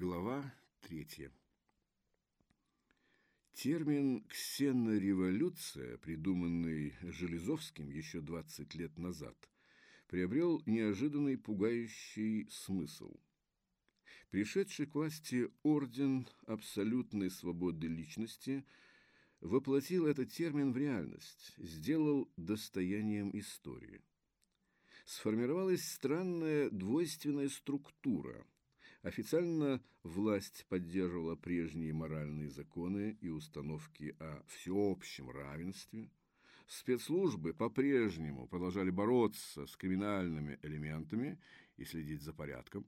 Глава третья. Термин «ксенореволюция», придуманный Железовским еще 20 лет назад, приобрел неожиданный пугающий смысл. Пришедший к власти орден абсолютной свободы личности воплотил этот термин в реальность, сделал достоянием истории. Сформировалась странная двойственная структура – Официально власть поддерживала прежние моральные законы и установки о всеобщем равенстве. Спецслужбы по-прежнему продолжали бороться с криминальными элементами и следить за порядком.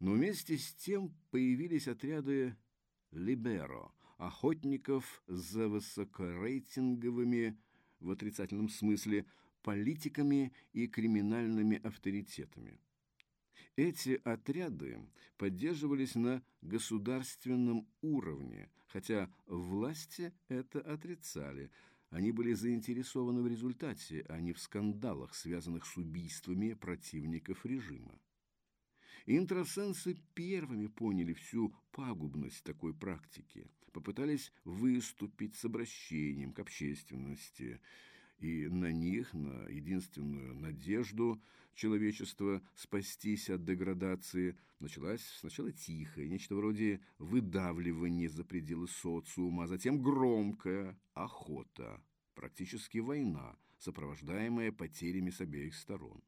Но вместе с тем появились отряды «либеро» – охотников за высокорейтинговыми, в отрицательном смысле, политиками и криминальными авторитетами. Эти отряды поддерживались на государственном уровне, хотя власти это отрицали. Они были заинтересованы в результате, а не в скандалах, связанных с убийствами противников режима. Интросенсы первыми поняли всю пагубность такой практики, попытались выступить с обращением к общественности – и на них, на единственную надежду человечества спастись от деградации, началась сначала тихая, нечто вроде выдавливания за пределы социума, а затем громкая охота, практически война, сопровождаемая потерями с обеих сторон.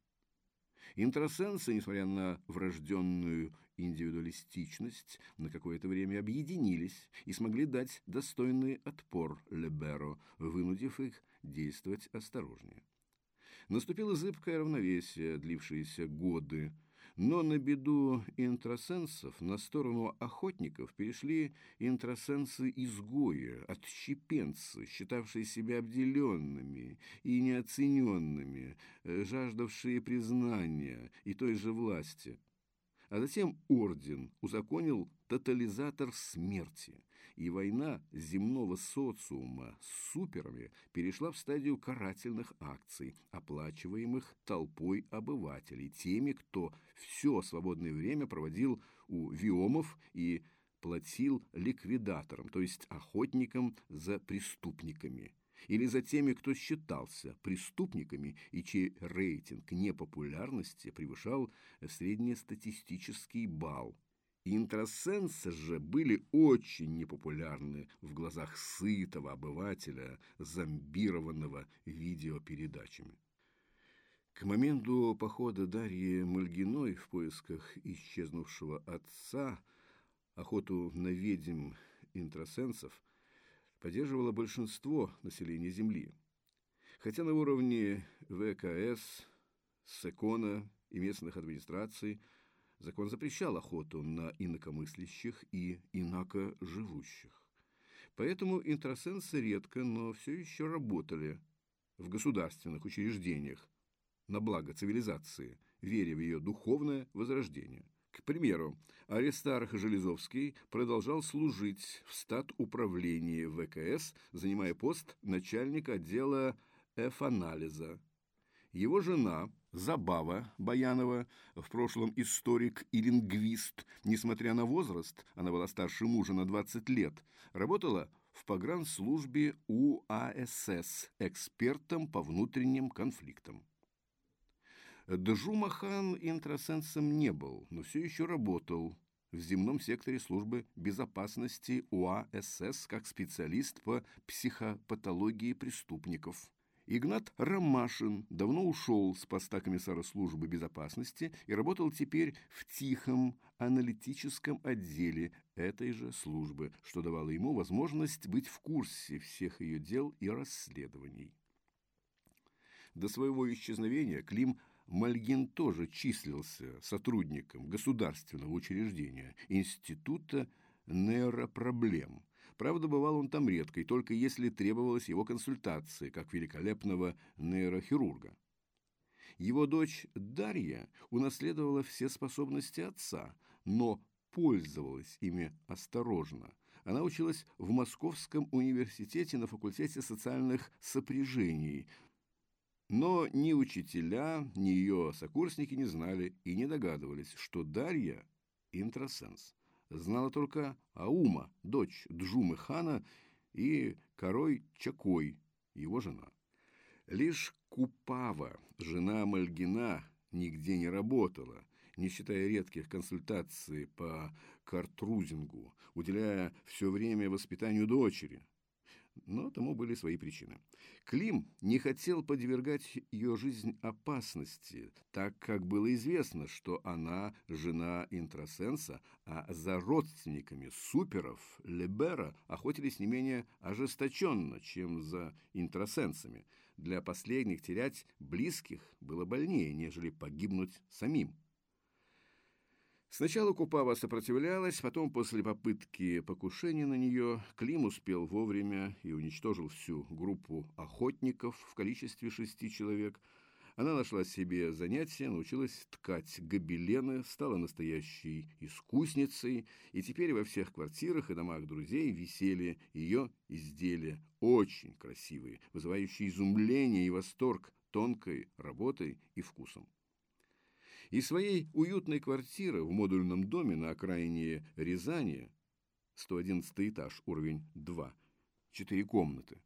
Интросенсы, несмотря на врожденную индивидуалистичность, на какое-то время объединились и смогли дать достойный отпор Леберо, вынудив их действовать осторожнее. Наступило зыбкое равновесие, длившееся годы, но на беду интросенсов на сторону охотников перешли интросенсы-изгои, отщепенцы, считавшие себя обделенными и неоцененными, э, жаждавшие признания и той же власти – а затем орден узаконил тотализатор смерти, и война земного социума с суперами перешла в стадию карательных акций, оплачиваемых толпой обывателей, теми, кто все свободное время проводил у виомов и платил ликвидаторам, то есть охотникам за преступниками – или за теми, кто считался преступниками и чей рейтинг непопулярности превышал среднестатистический балл. Интросенсы же были очень непопулярны в глазах сытого обывателя, зомбированного видеопередачами. К моменту похода Дарьи Мальгиной в поисках исчезнувшего отца охоту на ведьм интросенсов поддерживало большинство населения Земли. Хотя на уровне ВКС, СЭКОНа и местных администраций закон запрещал охоту на инакомыслящих и инакоживущих. Поэтому интросенсы редко, но все еще работали в государственных учреждениях на благо цивилизации, веря в ее духовное возрождение – к примеру, Аристарх Железовский продолжал служить в стат управлении ВКС, занимая пост начальника отдела F-анализа. Его жена, Забава Баянова, в прошлом историк и лингвист, несмотря на возраст, она была старше мужа на 20 лет, работала в погранслужбе УАСС экспертом по внутренним конфликтам. Джумахан интросенсом не был, но все еще работал в земном секторе службы безопасности УАСС как специалист по психопатологии преступников. Игнат Ромашин давно ушел с поста комиссара службы безопасности и работал теперь в тихом аналитическом отделе этой же службы, что давало ему возможность быть в курсе всех ее дел и расследований. До своего исчезновения Клим Мальгин тоже числился сотрудником государственного учреждения Института нейропроблем. Правда, бывал он там редко, и только если требовалась его консультация, как великолепного нейрохирурга. Его дочь Дарья унаследовала все способности отца, но пользовалась ими осторожно. Она училась в Московском университете на факультете социальных сопряжений, но ни учителя, ни ее сокурсники не знали и не догадывались, что Дарья – интросенс. Знала только Аума, дочь Джумы хана, и Корой Чакой, его жена. Лишь Купава, жена Мальгина, нигде не работала, не считая редких консультаций по картрузингу, уделяя все время воспитанию дочери. Но тому были свои причины. Клим не хотел подвергать ее жизнь опасности, так как было известно, что она жена интросенса, а за родственниками суперов Лебера охотились не менее ожесточенно, чем за интросенсами. Для последних терять близких было больнее, нежели погибнуть самим. Сначала Купава сопротивлялась, потом, после попытки покушения на нее, Клим успел вовремя и уничтожил всю группу охотников в количестве шести человек. Она нашла себе занятие, научилась ткать гобелены, стала настоящей искусницей, и теперь во всех квартирах и домах друзей висели ее изделия, очень красивые, вызывающие изумление и восторг тонкой работой и вкусом. Из своей уютной квартиры в модульном доме на окраине Рязани, 111 этаж, уровень 2, 4 комнаты,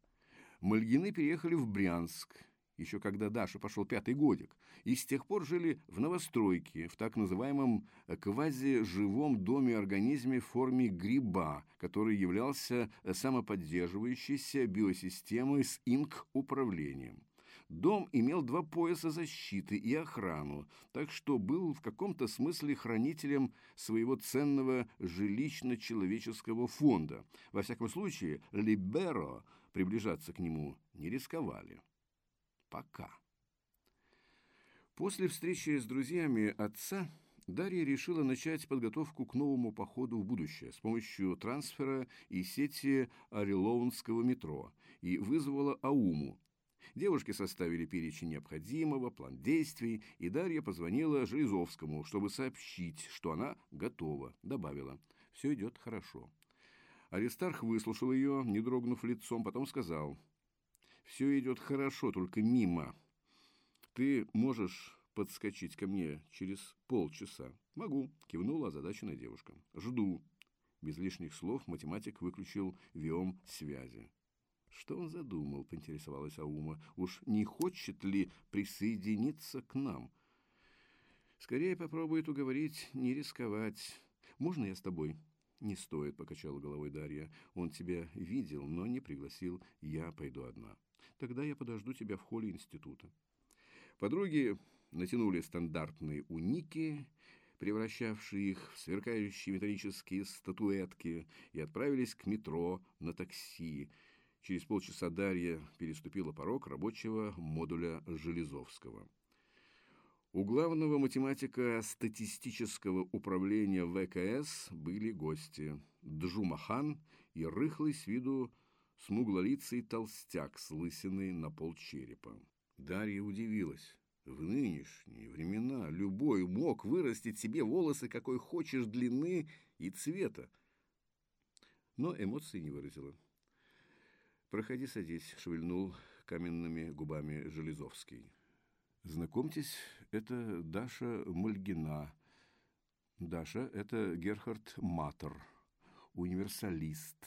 Мальгины переехали в Брянск, еще когда Даша пошел пятый годик, и с тех пор жили в новостройке, в так называемом квази-живом доме-организме в форме гриба, который являлся самоподдерживающейся биосистемой с инк-управлением. Дом имел два пояса защиты и охрану, так что был в каком-то смысле хранителем своего ценного жилищно-человеческого фонда. Во всяком случае, Либеро приближаться к нему не рисковали. Пока. После встречи с друзьями отца Дарья решила начать подготовку к новому походу в будущее с помощью трансфера и сети Орелоунского метро и вызвала Ауму, Девушки составили перечень необходимого, план действий, и Дарья позвонила Железовскому, чтобы сообщить, что она готова. Добавила, все идет хорошо. Аристарх выслушал ее, не дрогнув лицом, потом сказал, все идет хорошо, только мимо. Ты можешь подскочить ко мне через полчаса? Могу, кивнула озадаченная девушка. Жду. Без лишних слов математик выключил виом связи. Что он задумал, поинтересовалась Аума. Уж не хочет ли присоединиться к нам? Скорее попробует уговорить не рисковать. Можно я с тобой? Не стоит, покачала головой Дарья. Он тебя видел, но не пригласил. Я пойду одна. Тогда я подожду тебя в холле института. Подруги натянули стандартные уники, превращавшие их в сверкающие металлические статуэтки, и отправились к метро на такси, Через полчаса Дарья переступила порог рабочего модуля Железовского. У главного математика статистического управления ВКС были гости Джумахан и рыхлый с виду смуглолицый толстяк с лысиной на полчерепа. Дарья удивилась. В нынешние времена любой мог вырастить себе волосы какой хочешь длины и цвета. Но эмоций не выразила. «Проходи, садись», — шевельнул каменными губами Железовский. «Знакомьтесь, это Даша Мальгина. Даша — это Герхард Матер, универсалист,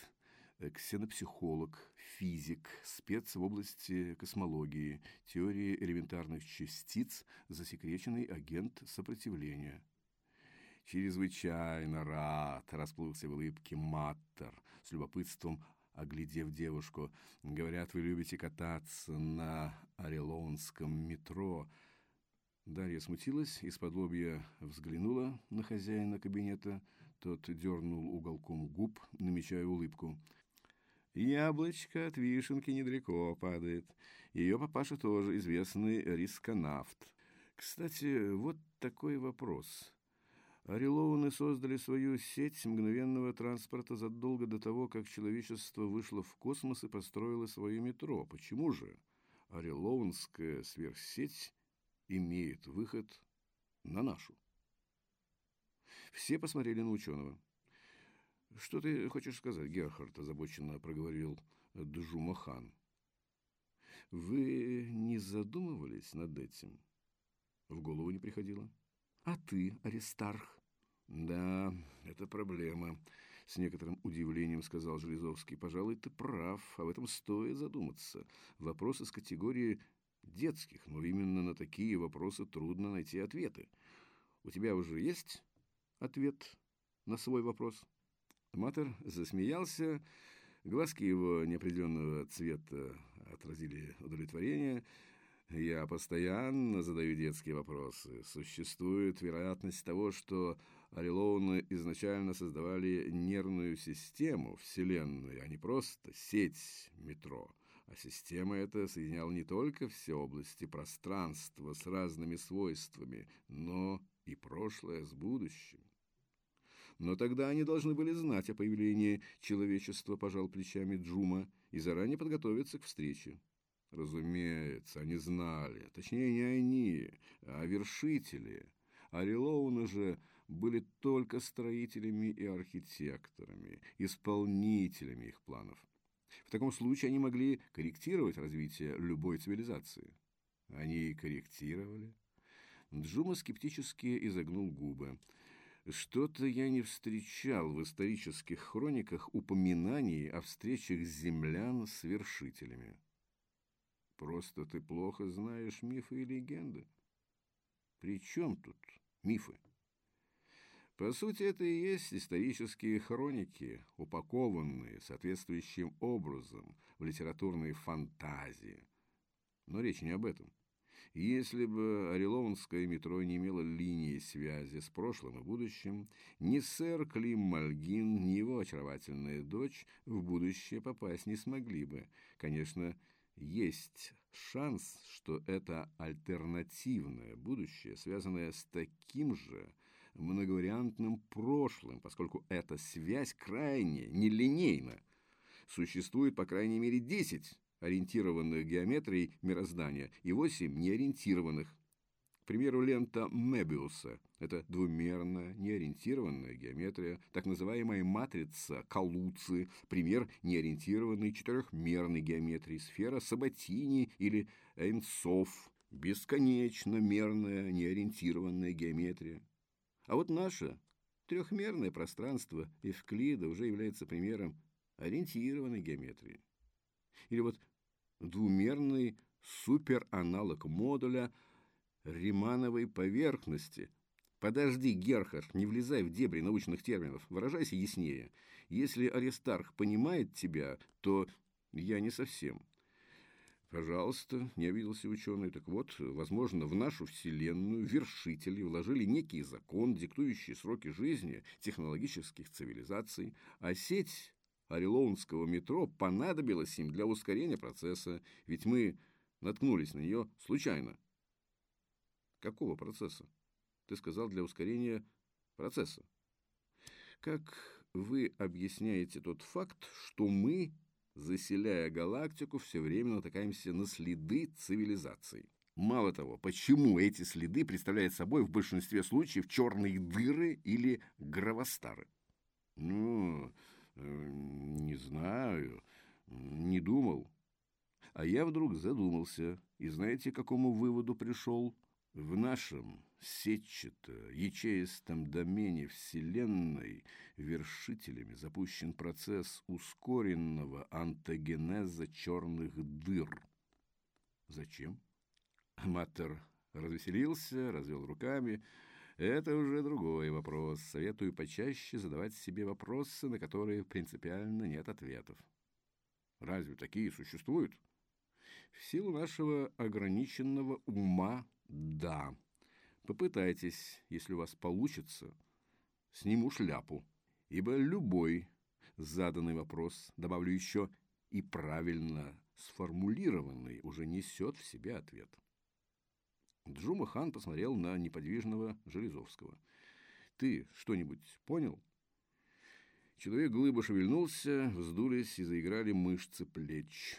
ксенопсихолог, физик, спец в области космологии, теории элементарных частиц, засекреченный агент сопротивления». «Чрезвычайно рад!» – расплылся в улыбке Маттер, с любопытством оглядев девушку. «Говорят, вы любите кататься на Орелонском метро». Дарья смутилась, из-под лобья взглянула на хозяина кабинета. Тот дернул уголком губ, намечая улыбку. Яблочко от вишенки недалеко падает. Ее папаша тоже известный рисконавт. Кстати, вот такой вопрос. Орелоуны создали свою сеть мгновенного транспорта задолго до того, как человечество вышло в космос и построило свое метро. Почему же Орелоунская сверхсеть имеет выход на нашу? Все посмотрели на ученого. «Что ты хочешь сказать, Герхард?» – озабоченно проговорил Джумахан. «Вы не задумывались над этим?» В голову не приходило. «А ты, Аристарх?» Да, это проблема, с некоторым удивлением сказал Железовский. Пожалуй, ты прав, об этом стоит задуматься. Вопрос из категории детских, но именно на такие вопросы трудно найти ответы. У тебя уже есть ответ на свой вопрос? Матер засмеялся, глазки его неопределенного цвета отразили удовлетворение. Я постоянно задаю детские вопросы. Существует вероятность того, что Орелоуны изначально создавали нервную систему Вселенной, а не просто сеть метро. А система эта соединяла не только все области пространства с разными свойствами, но и прошлое с будущим. Но тогда они должны были знать о появлении человечества, пожал плечами Джума, и заранее подготовиться к встрече. Разумеется, они знали, точнее не они, а вершители. Орелоуны же были только строителями и архитекторами, исполнителями их планов. В таком случае они могли корректировать развитие любой цивилизации. Они и корректировали. Джума скептически изогнул губы. Что-то я не встречал в исторических хрониках упоминаний о встречах землян с вершителями. Просто ты плохо знаешь мифы и легенды. При чем тут мифы? По сути, это и есть исторические хроники, упакованные соответствующим образом в литературные фантазии. Но речь не об этом. Если бы Орелонское метро не имело линии связи с прошлым и будущим, ни сэр Клим Мальгин, ни его очаровательная дочь в будущее попасть не смогли бы. Конечно, есть шанс, что это альтернативное будущее, связанное с таким же многовариантным прошлым, поскольку эта связь крайне нелинейна. Существует по крайней мере 10 ориентированных геометрией мироздания и 8 неориентированных. К примеру, лента Мебиуса – это двумерная, неориентированная геометрия, так называемая матрица Калуци, пример неориентированной четырехмерной геометрии, сфера Сабатини или Эйнсоф, бесконечно мерная неориентированная геометрия. А вот наше трехмерное пространство Евклида уже является примером ориентированной геометрии. Или вот двумерный супераналог модуля Римановой поверхности. Подожди, Герхард, не влезай в дебри научных терминов, выражайся яснее. Если Аристарх понимает тебя, то я не совсем. Пожалуйста, не обиделся ученый. Так вот, возможно, в нашу Вселенную вершители вложили некий закон, диктующий сроки жизни технологических цивилизаций, а сеть Орелоунского метро понадобилась им для ускорения процесса, ведь мы наткнулись на нее случайно. Какого процесса? Ты сказал для ускорения процесса. Как вы объясняете тот факт, что мы заселяя галактику, все время натыкаемся на следы цивилизаций. Мало того, почему эти следы представляют собой в большинстве случаев черные дыры или гравостары? Ну, э, не знаю, не думал. А я вдруг задумался, и знаете, к какому выводу пришел? В нашем сетчато-ячеистом домене Вселенной вершителями запущен процесс ускоренного антогенеза черных дыр. Зачем? Маттер развеселился, развел руками. Это уже другой вопрос. Советую почаще задавать себе вопросы, на которые принципиально нет ответов. Разве такие существуют? В силу нашего ограниченного ума – да. Попытайтесь, если у вас получится, сниму шляпу, ибо любой заданный вопрос, добавлю еще и правильно сформулированный, уже несет в себе ответ. Джума хан посмотрел на неподвижного Железовского. «Ты что-нибудь понял?» Человек глыбо шевельнулся, вздулись и заиграли мышцы плеч.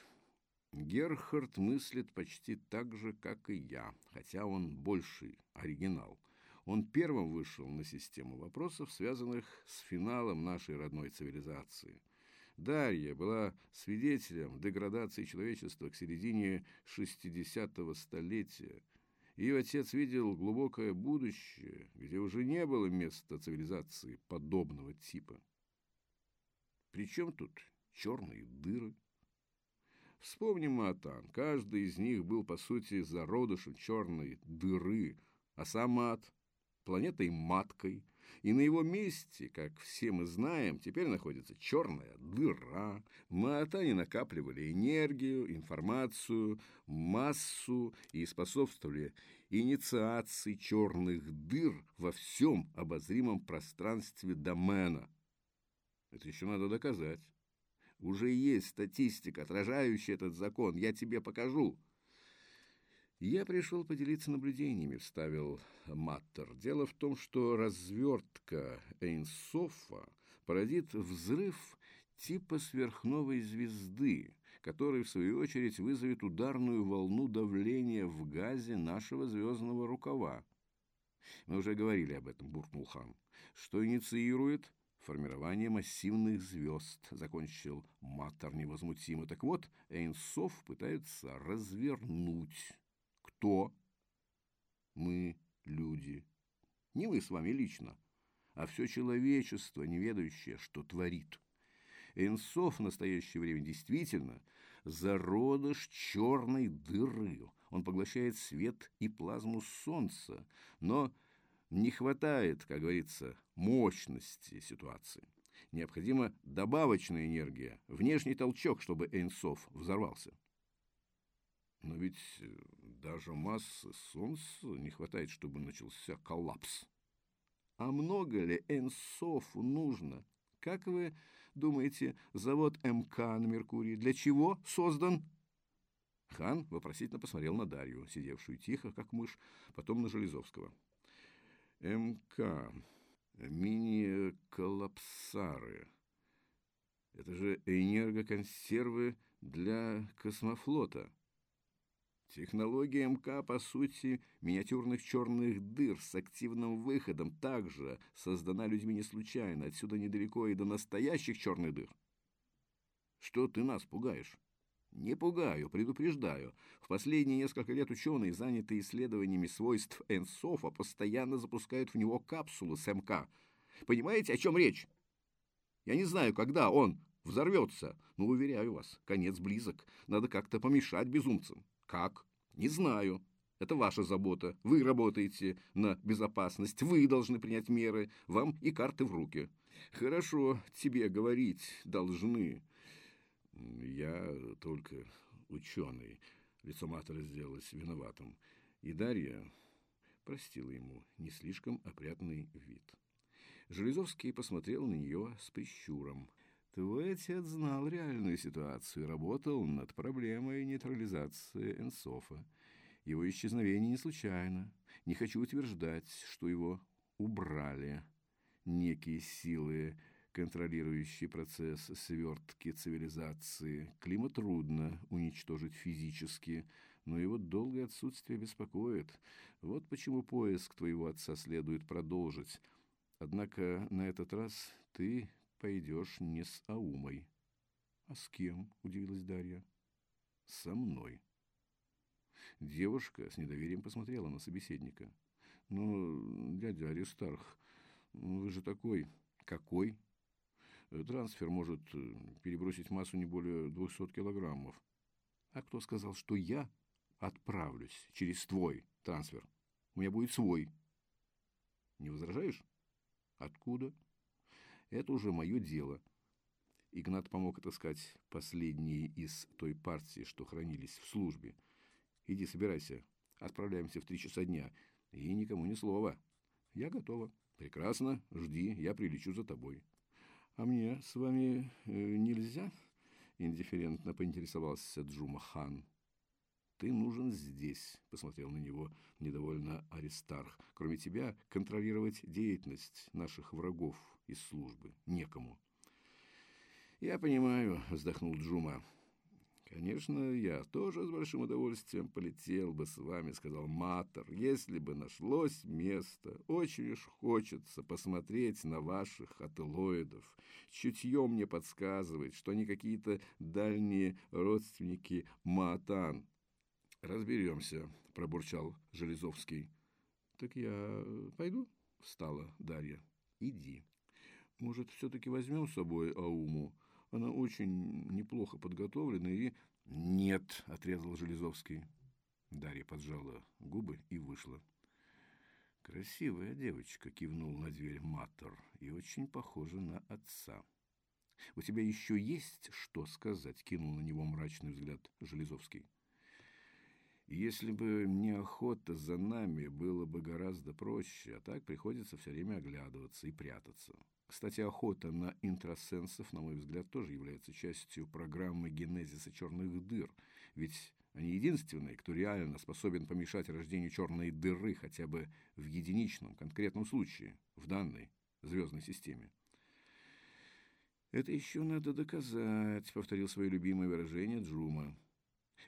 Герхард мыслит почти так же, как и я, хотя он больший оригинал. Он первым вышел на систему вопросов, связанных с финалом нашей родной цивилизации. Дарья была свидетелем деградации человечества к середине 60-го столетия. Ее отец видел глубокое будущее, где уже не было места цивилизации подобного типа. Причем тут черные дыры? Вспомним Матан. Каждый из них был, по сути, зародышем черной дыры, а сам Мат – планетой-маткой. И на его месте, как все мы знаем, теперь находится черная дыра. Маатане накапливали энергию, информацию, массу и способствовали инициации черных дыр во всем обозримом пространстве домена. Это еще надо доказать. Уже есть статистика, отражающая этот закон. Я тебе покажу. Я пришел поделиться наблюдениями, вставил Маттер. Дело в том, что развертка Эйнсофа породит взрыв типа сверхновой звезды, который, в свою очередь, вызовет ударную волну давления в газе нашего звездного рукава. Мы уже говорили об этом, буркнул хан. Что инициирует формирование массивных звезд, закончил Маттер невозмутимо. Так вот, Эйнсов пытается развернуть. Кто? Мы, люди. Не мы с вами лично, а все человечество, не ведающее, что творит. Эйнсов в настоящее время действительно зародыш черной дыры. Он поглощает свет и плазму Солнца, но не хватает, как говорится, мощности ситуации. Необходима добавочная энергия, внешний толчок, чтобы Эйнсов взорвался. Но ведь э, даже массы Солнца не хватает, чтобы начался коллапс. А много ли Эйнсофу нужно? Как вы думаете, завод МК на Меркурии для чего создан? Хан вопросительно посмотрел на Дарью, сидевшую тихо, как мышь, потом на Железовского. МК. Мини-коллапсары. Это же энергоконсервы для космофлота. Технология МК, по сути, миниатюрных черных дыр с активным выходом также создана людьми не случайно. Отсюда недалеко и до настоящих черных дыр. Что ты нас пугаешь? Не пугаю, предупреждаю. В последние несколько лет ученые, занятые исследованиями свойств Энсофа, постоянно запускают в него капсулы с МК. Понимаете, о чем речь? Я не знаю, когда он взорвется, но, уверяю вас, конец близок. Надо как-то помешать безумцам. Как? Не знаю. Это ваша забота. Вы работаете на безопасность. Вы должны принять меры. Вам и карты в руки. Хорошо, тебе говорить должны. Я только ученый. Лицо Матера сделалось виноватым. И Дарья простила ему не слишком опрятный вид. Железовский посмотрел на нее с прищуром. Твой отец знал реальную ситуацию, работал над проблемой нейтрализации Энсофа. Его исчезновение не случайно. Не хочу утверждать, что его убрали некие силы контролирующий процесс свертки цивилизации. Климат трудно уничтожить физически, но его долгое отсутствие беспокоит. Вот почему поиск твоего отца следует продолжить. Однако на этот раз ты пойдешь не с Аумой. «А с кем?» – удивилась Дарья. «Со мной». Девушка с недоверием посмотрела на собеседника. «Ну, дядя Аристарх, вы же такой...» «Какой?» Э, трансфер может э, перебросить массу не более 200 килограммов. А кто сказал, что я отправлюсь через твой трансфер? У меня будет свой. Не возражаешь? Откуда? Это уже мое дело. Игнат помог отыскать последние из той партии, что хранились в службе. Иди, собирайся. Отправляемся в три часа дня. И никому ни слова. Я готова. Прекрасно. Жди, я прилечу за тобой. «А мне с вами э, нельзя?» – индифферентно поинтересовался Джума хан. «Ты нужен здесь», – посмотрел на него недовольно Аристарх. «Кроме тебя контролировать деятельность наших врагов из службы некому». «Я понимаю», – вздохнул Джума. «Конечно, я тоже с большим удовольствием полетел бы с вами», — сказал Матер, «если бы нашлось место. Очень уж хочется посмотреть на ваших ателоидов. Чутье мне подсказывает, что они какие-то дальние родственники Маатан». Разберемся, пробурчал Железовский. Так я пойду? Встала Дарья. Иди. Может, все-таки возьмем с собой Ауму? Она очень неплохо подготовлена и... Нет, отрезал Железовский. Дарья поджала губы и вышла. «Красивая девочка», — кивнул на дверь Матер, — «и очень похожа на отца». «У тебя еще есть что сказать?» — кинул на него мрачный взгляд Железовский. «Если бы не охота за нами, было бы гораздо проще, а так приходится все время оглядываться и прятаться. Кстати, охота на интросенсов, на мой взгляд, тоже является частью программы генезиса черных дыр, ведь они единственные, кто реально способен помешать рождению черной дыры хотя бы в единичном, конкретном случае, в данной звездной системе. «Это еще надо доказать», — повторил свое любимое выражение Джума.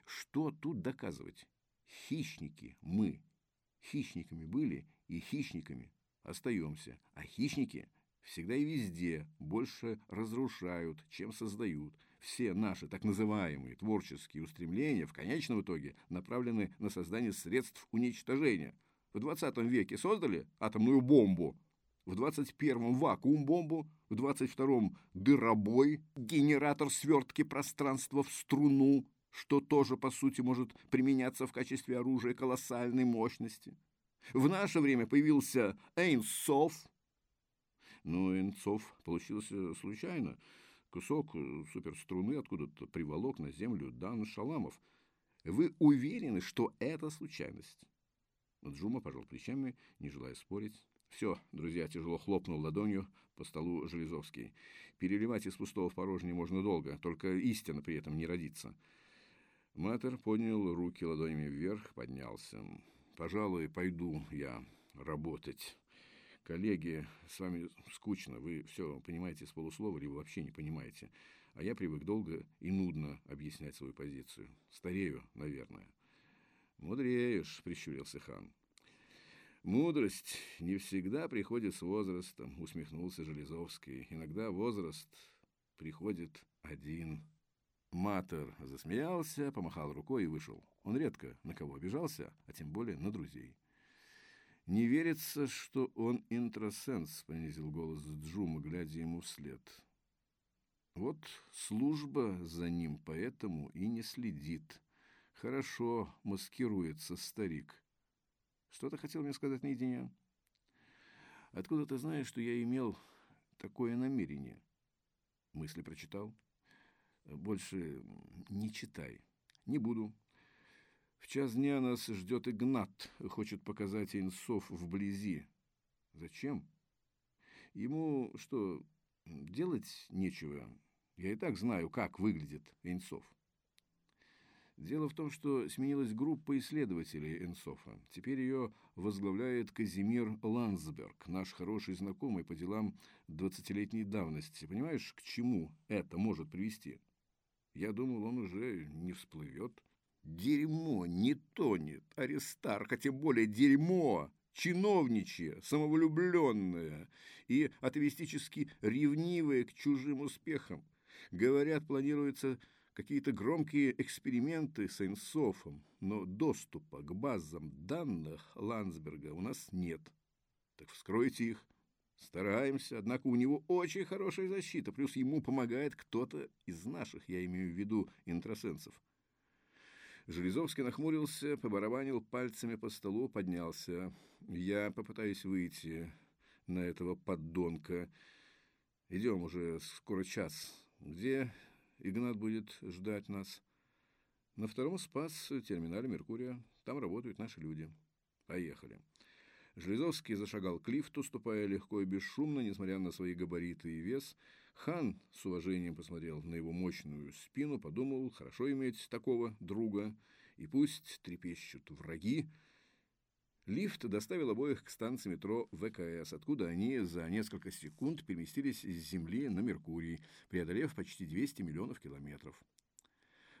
«Что тут доказывать? Хищники мы. Хищниками были и хищниками остаемся. А хищники всегда и везде больше разрушают, чем создают все наши так называемые творческие устремления в конечном итоге направлены на создание средств уничтожения. В 20 веке создали атомную бомбу, в 21-м вакуум-бомбу, в 22-м дыробой, генератор свертки пространства в струну, что тоже, по сути, может применяться в качестве оружия колоссальной мощности. В наше время появился Эйнсов. Но Эйнсов получился случайно – Кусок э, суперструны откуда-то приволок на землю Дан Шаламов. Вы уверены, что это случайность? Джума пожал плечами, не желая спорить. Все, друзья, тяжело хлопнул ладонью по столу Железовский. Переливать из пустого в порожнее можно долго, только истина при этом не родится. Матер поднял руки ладонями вверх, поднялся. «Пожалуй, пойду я работать». Коллеги, с вами скучно, вы все понимаете с полуслова, либо вообще не понимаете. А я привык долго и нудно объяснять свою позицию. Старею, наверное. Мудреешь, прищурился хан. Мудрость не всегда приходит с возрастом, усмехнулся Железовский. Иногда возраст приходит один. Матер засмеялся, помахал рукой и вышел. Он редко на кого обижался, а тем более на друзей. «Не верится, что он интросенс», — понизил голос Джума, глядя ему вслед. «Вот служба за ним поэтому и не следит. Хорошо маскируется старик. Что ты хотел мне сказать наедине?» «Откуда ты знаешь, что я имел такое намерение?» Мысли прочитал. «Больше не читай. Не буду. В час дня нас ждет Игнат, хочет показать Инсов вблизи. Зачем? Ему что, делать нечего? Я и так знаю, как выглядит Инсов. Дело в том, что сменилась группа исследователей Энсофа. Теперь ее возглавляет Казимир Ландсберг, наш хороший знакомый по делам двадцатилетней давности. Понимаешь, к чему это может привести? Я думал, он уже не всплывет. Дерьмо не тонет, Аристарх, а тем более дерьмо, чиновничье, самовлюбленное и атовистически ревнивое к чужим успехам. Говорят, планируются какие-то громкие эксперименты с Эйнсофом, но доступа к базам данных Ландсберга у нас нет. Так вскройте их. Стараемся, однако у него очень хорошая защита, плюс ему помогает кто-то из наших, я имею в виду интросенсов. Железовский нахмурился, побарабанил пальцами по столу, поднялся. «Я попытаюсь выйти на этого поддонка. Идем уже, скоро час. Где Игнат будет ждать нас?» «На втором спас терминале Меркурия. Там работают наши люди. Поехали». Железовский зашагал к лифту, ступая легко и бесшумно, несмотря на свои габариты и вес – Хан с уважением посмотрел на его мощную спину, подумал, хорошо иметь такого друга, и пусть трепещут враги. Лифт доставил обоих к станции метро ВКС, откуда они за несколько секунд переместились с Земли на Меркурий, преодолев почти 200 миллионов километров.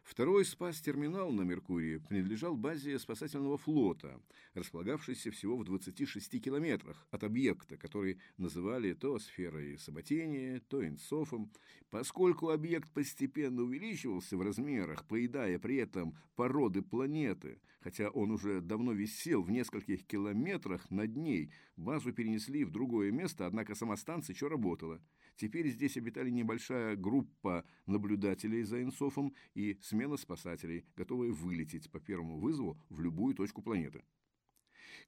Второй спас-терминал на Меркурии принадлежал базе спасательного флота, располагавшейся всего в 26 километрах от объекта, который называли то сферой Саботения, то Инсофом. Поскольку объект постепенно увеличивался в размерах, поедая при этом породы планеты, хотя он уже давно висел в нескольких километрах над ней, базу перенесли в другое место, однако сама станция еще работала. Теперь здесь обитали небольшая группа наблюдателей за Инсофом и смена спасателей, готовые вылететь по первому вызову в любую точку планеты.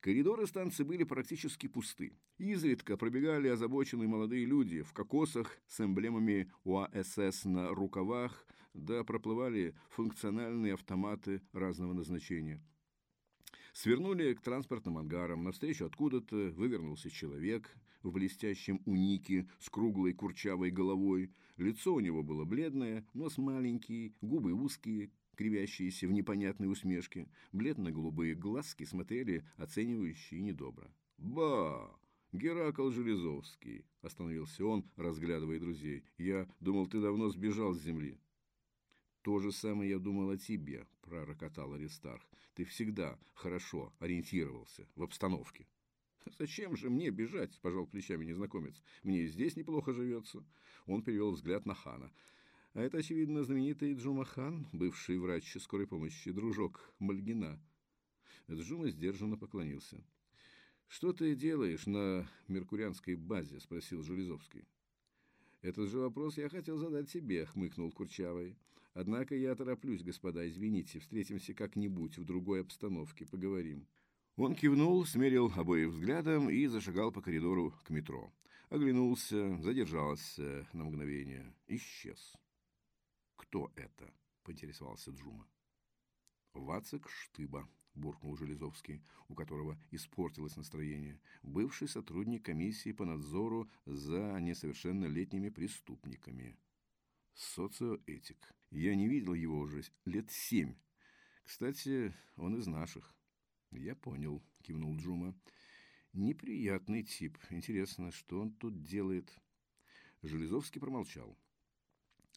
Коридоры станции были практически пусты. Изредка пробегали озабоченные молодые люди в кокосах с эмблемами УАСС на рукавах, да проплывали функциональные автоматы разного назначения. Свернули к транспортным ангарам. Навстречу откуда-то вывернулся человек в блестящем унике с круглой курчавой головой. Лицо у него было бледное, нос маленький, губы узкие, кривящиеся в непонятной усмешке. Бледно-голубые глазки смотрели оценивающе и недобро. «Ба! Геракл Железовский!» – остановился он, разглядывая друзей. «Я думал, ты давно сбежал с земли». «То же самое я думал о тебе», – пророкотал Аристарх. «Ты всегда хорошо ориентировался в обстановке». «Зачем же мне бежать?» – пожал плечами незнакомец. «Мне здесь неплохо живется». Он перевел взгляд на хана. «А это, очевидно, знаменитый Джума хан, бывший врач скорой помощи, дружок Мальгина». Джума сдержанно поклонился. «Что ты делаешь на меркурианской базе?» – спросил Железовский. «Этот же вопрос я хотел задать тебе», – хмыкнул Курчавый. Однако я тороплюсь, господа, извините, встретимся как-нибудь в другой обстановке, поговорим». Он кивнул, смерил обоих взглядом и зашагал по коридору к метро. Оглянулся, задержался на мгновение, исчез. «Кто это?» — поинтересовался Джума. «Вацик Штыба», — буркнул Железовский, у которого испортилось настроение, бывший сотрудник комиссии по надзору за несовершеннолетними преступниками социоэтик. Я не видел его уже лет семь. Кстати, он из наших. Я понял, кивнул Джума. Неприятный тип. Интересно, что он тут делает? Железовский промолчал.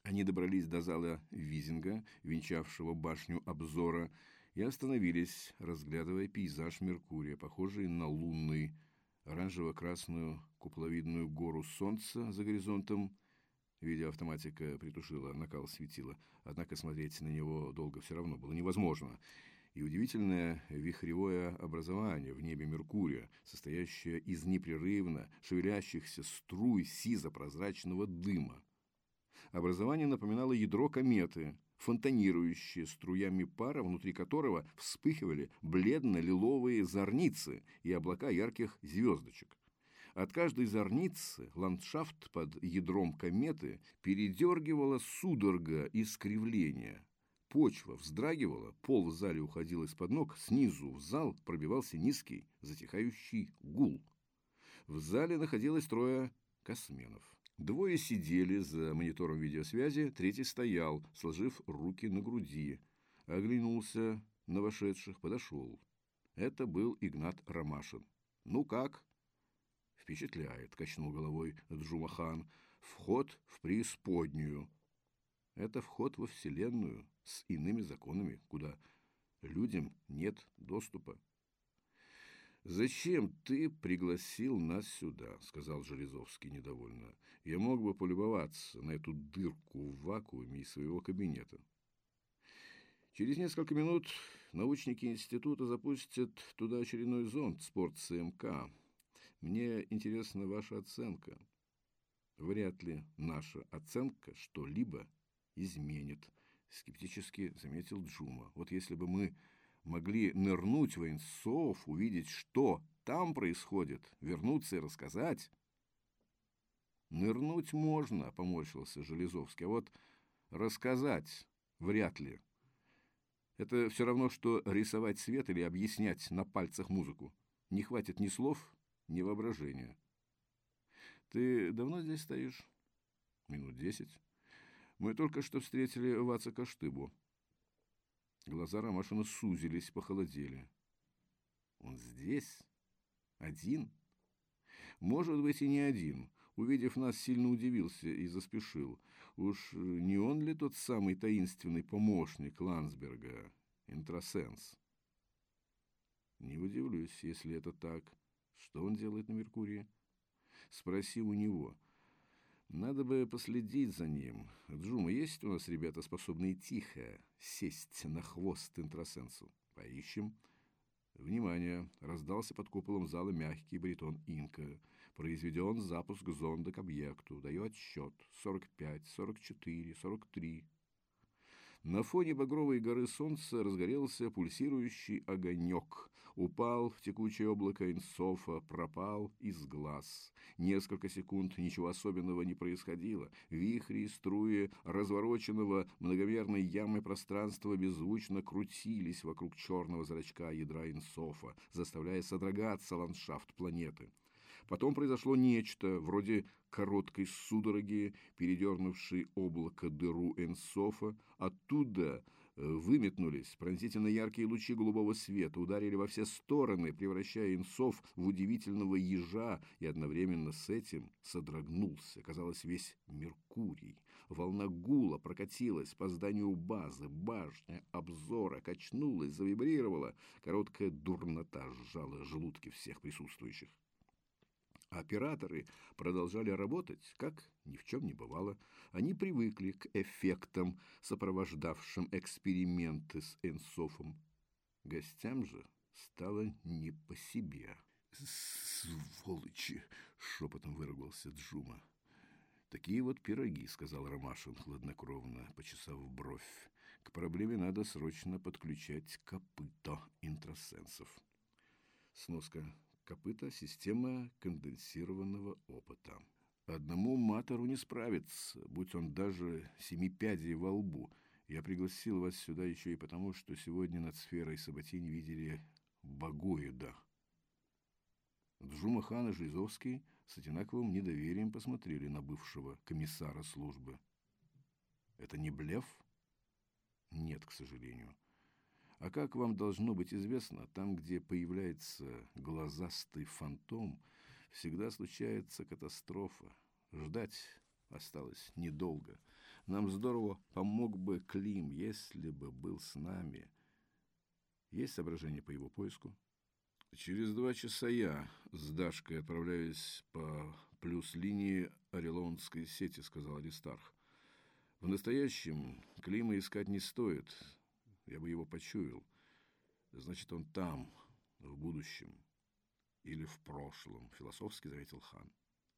Они добрались до зала Визинга, венчавшего башню обзора, и остановились, разглядывая пейзаж Меркурия, похожий на лунный, оранжево-красную куполовидную гору солнца за горизонтом, Видеоавтоматика притушила накал светила, однако смотреть на него долго все равно было невозможно. И удивительное вихревое образование в небе Меркурия, состоящее из непрерывно шевелящихся струй сизо-прозрачного дыма. Образование напоминало ядро кометы, фонтанирующее струями пара, внутри которого вспыхивали бледно-лиловые зорницы и облака ярких звездочек. От каждой зорницы ландшафт под ядром кометы передергивала судорога и скривление. Почва вздрагивала, пол в зале уходил из-под ног, снизу в зал пробивался низкий, затихающий гул. В зале находилось трое косменов. Двое сидели за монитором видеосвязи, третий стоял, сложив руки на груди. Оглянулся на вошедших, подошел. Это был Игнат Ромашин. «Ну как?» «Впечатляет», — качнул головой Джумахан. «Вход в преисподнюю. Это вход во Вселенную с иными законами, куда людям нет доступа». «Зачем ты пригласил нас сюда?» — сказал Железовский недовольно. «Я мог бы полюбоваться на эту дырку в вакууме из своего кабинета». Через несколько минут научники института запустят туда очередной зонд спорт ЦМК. Мне интересна ваша оценка. Вряд ли наша оценка что-либо изменит, скептически заметил Джума. Вот если бы мы могли нырнуть в Инсов, увидеть, что там происходит, вернуться и рассказать. Нырнуть можно, поморщился Железовский, а вот рассказать вряд ли. Это все равно, что рисовать свет или объяснять на пальцах музыку. Не хватит ни слов, ни воображения. Ты давно здесь стоишь? Минут десять. Мы только что встретили Вацака Штыбу. Глаза Ромашина сузились, похолодели. Он здесь? Один? Может быть, и не один. Увидев нас, сильно удивился и заспешил. Уж не он ли тот самый таинственный помощник Ландсберга, интросенс? Не удивлюсь, если это так. Что он делает на Меркурии? Спроси у него. Надо бы последить за ним. Джума, есть у нас ребята, способные тихо сесть на хвост интросенсу? Поищем. Внимание! Раздался под куполом зала мягкий баритон Инка. Произведен запуск зонда к объекту. Даю отсчет. 45, 44, 43. На фоне багровой горы солнца разгорелся пульсирующий огонек. Упал в текучее облако инсофа, пропал из глаз. Несколько секунд ничего особенного не происходило. Вихри и струи развороченного многомерной ямой пространства беззвучно крутились вокруг черного зрачка ядра инсофа, заставляя содрогаться ландшафт планеты. Потом произошло нечто, вроде короткой судороги, передернувшей облако дыру Энсофа. Оттуда э, выметнулись пронзительно яркие лучи голубого света, ударили во все стороны, превращая Энсоф в удивительного ежа, и одновременно с этим содрогнулся, казалось, весь Меркурий. Волна гула прокатилась по зданию базы, башня обзора качнулась, завибрировала. Короткая дурнота сжала желудки всех присутствующих. Операторы продолжали работать, как ни в чем не бывало. Они привыкли к эффектам, сопровождавшим эксперименты с Энсофом. Гостям же стало не по себе. «Сволочи!» — шепотом выругался Джума. «Такие вот пироги», — сказал Ромашин хладнокровно, почесав бровь. «К проблеме надо срочно подключать копыто интросенсов». Сноска копыта – система конденсированного опыта. Одному матору не справиться, будь он даже семипядей во лбу. Я пригласил вас сюда еще и потому, что сегодня над сферой Саботинь видели Багоида. Джума и Жизовский с одинаковым недоверием посмотрели на бывшего комиссара службы. Это не блеф? Нет, к сожалению. А как вам должно быть известно, там, где появляется глазастый фантом, всегда случается катастрофа. Ждать осталось недолго. Нам здорово помог бы Клим, если бы был с нами. Есть соображения по его поиску? Через два часа я с Дашкой отправляюсь по плюс-линии Орелонской сети, сказал Аристарх. В настоящем Клима искать не стоит. Я бы его почуял. Значит, он там, в будущем. Или в прошлом, философски заметил хан.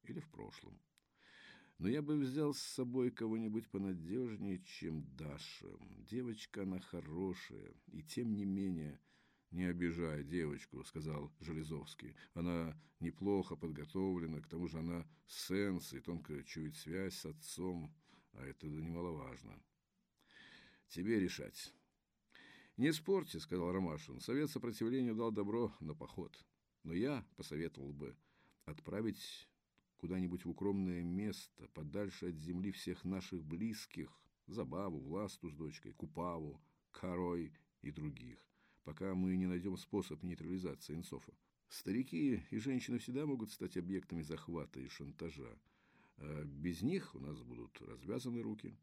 Или в прошлом. Но я бы взял с собой кого-нибудь понадежнее, чем Даша. Девочка она хорошая, и тем не менее... «Не обижай девочку», — сказал Железовский. «Она неплохо подготовлена, к тому же она сенс и тонко чует связь с отцом, а это немаловажно. Тебе решать». «Не спорьте», — сказал Ромашин. «Совет сопротивления дал добро на поход. Но я посоветовал бы отправить куда-нибудь в укромное место, подальше от земли всех наших близких, Забаву, Власту с дочкой, Купаву, Корой и других, пока мы не найдем способ нейтрализации инсофа. Старики и женщины всегда могут стать объектами захвата и шантажа. А без них у нас будут развязаны руки».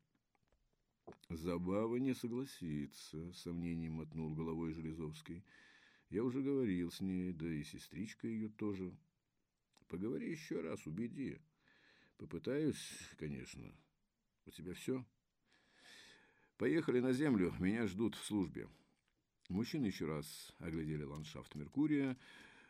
Забава не согласится, сомнением мотнул головой Железовский. Я уже говорил с ней, да и сестричка ее тоже. Поговори еще раз, убеди. Попытаюсь, конечно. У тебя все? Поехали на землю, меня ждут в службе. Мужчины еще раз оглядели ландшафт Меркурия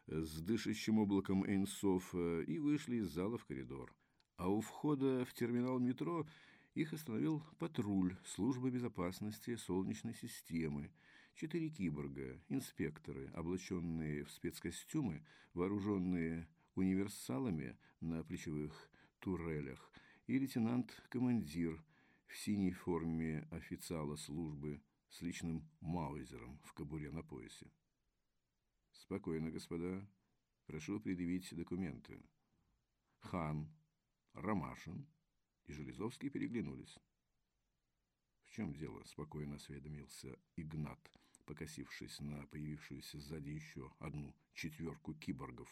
с дышащим облаком Эйнсов и вышли из зала в коридор. А у входа в терминал метро их остановил патруль службы безопасности Солнечной системы. Четыре киборга, инспекторы, облаченные в спецкостюмы, вооруженные универсалами на плечевых турелях, и лейтенант-командир в синей форме официала службы с личным маузером в кобуре на поясе. «Спокойно, господа. Прошу предъявить документы. Хан, Ромашин, и Железовский переглянулись. «В чем дело?» – спокойно осведомился Игнат, покосившись на появившуюся сзади еще одну четверку киборгов.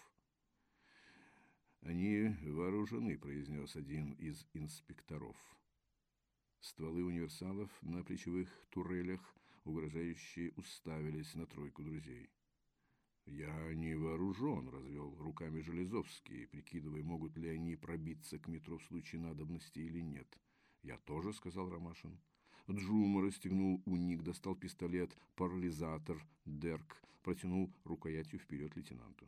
«Они вооружены», — произнес один из инспекторов. Стволы универсалов на плечевых турелях угрожающие уставились на тройку друзей. «Я не вооружен», — развел руками Железовский, прикидывая, могут ли они пробиться к метро в случае надобности или нет. «Я тоже», — сказал Ромашин. Джума расстегнул уник, достал пистолет, парализатор, Дерк, протянул рукоятью вперед лейтенанту.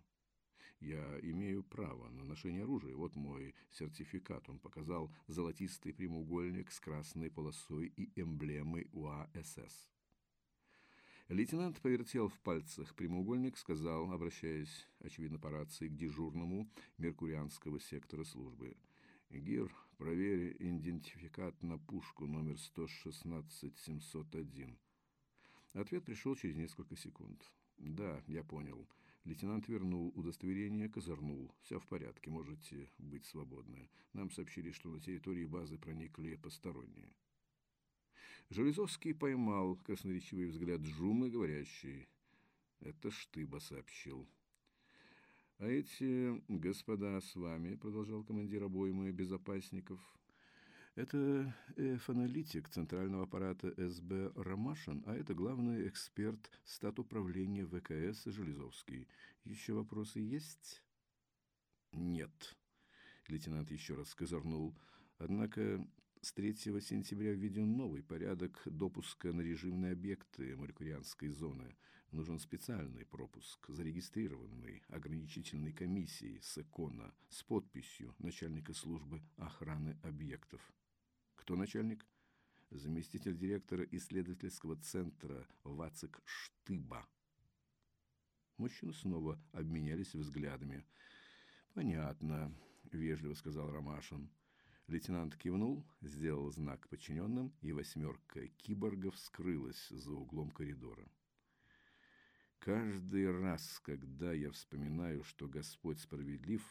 «Я имею право на ношение оружия. Вот мой сертификат». Он показал золотистый прямоугольник с красной полосой и эмблемой УАСС. Лейтенант повертел в пальцах прямоугольник, сказал, обращаясь, очевидно, по рации, к дежурному меркурианского сектора службы. «Гир, проверь идентификат на пушку номер 116-701». Ответ пришел через несколько секунд. «Да, я понял». Лейтенант вернул удостоверение, козырнул. «Все в порядке, можете быть свободны. Нам сообщили, что на территории базы проникли посторонние». Железовский поймал красноречивый взгляд Джумы, говорящий, «Это Штыба сообщил». «А эти господа с вами», — продолжал командир обоймы безопасников, это фаналитик центрального аппарата СБ Ромашин, а это главный эксперт стат управления ВКС Железовский. Еще вопросы есть? Нет. Лейтенант еще раз козырнул. Однако с 3 сентября введен новый порядок допуска на режимные объекты Меркурианской зоны. Нужен специальный пропуск, зарегистрированный ограничительной комиссией с с подписью начальника службы охраны объектов. Кто начальник? Заместитель директора исследовательского центра Вацик Штыба. Мужчины снова обменялись взглядами. «Понятно», — вежливо сказал Ромашин. Лейтенант кивнул, сделал знак подчиненным, и восьмерка киборгов скрылась за углом коридора. Каждый раз, когда я вспоминаю, что Господь справедлив,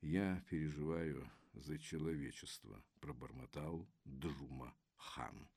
я переживаю за человечество, пробормотал Джума хан.